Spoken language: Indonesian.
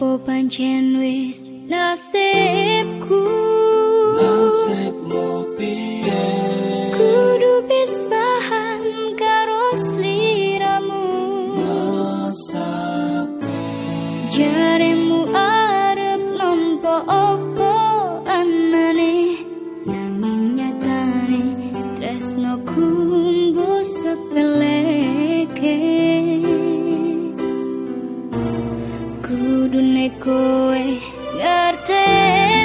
Apa pancen wis nasib kudune kowe ngerteni